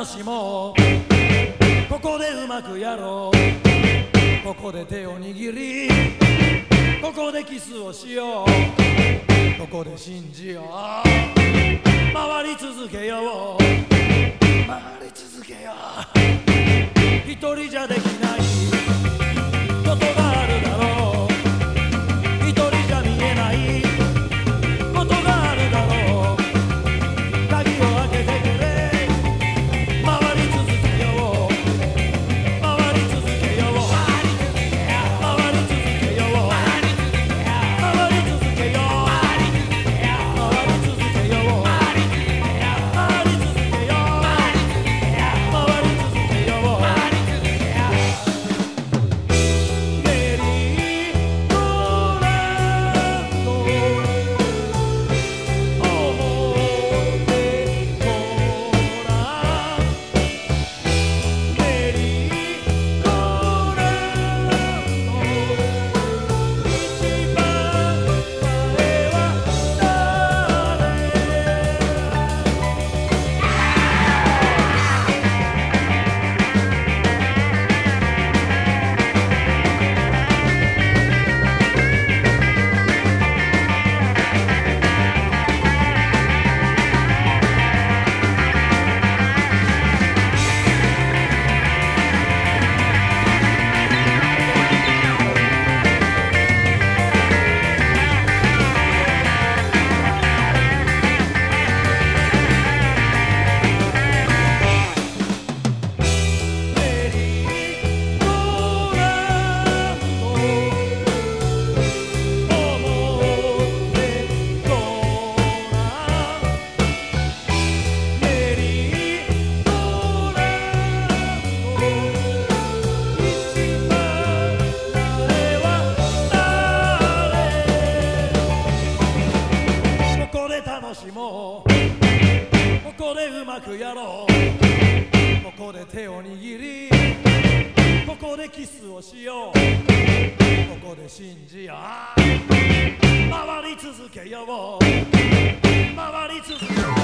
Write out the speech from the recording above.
話も。ここでうまくやろう。ここで手を握り。ここでキスをしよう。ここで信じよう。回り続けよう。回り続けよう。しもここでうまくやろう。ここで手を握りここでキスをしよう。ここで信じよう。回り続けよう。回り続けよう。